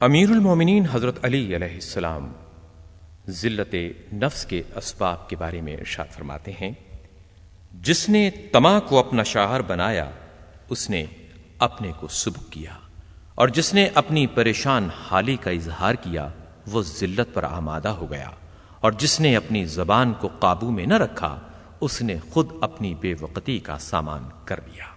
امیر المومنین حضرت علی علیہ السلام ذلت نفس کے اسباب کے بارے میں ارشاد فرماتے ہیں۔ جس نے تما کو اپنا شاہر بنایا، اس نے اپنے کو سبک کیا۔ اور جس نے اپنی پریشان حالی کا اظہار کیا، وہ ذلت پر آمادہ ہو گیا۔ اور جس نے اپنی زبان کو قابو میں نہ رکھا، اس نے خود اپنی بے وقتی کا سامان کر دیا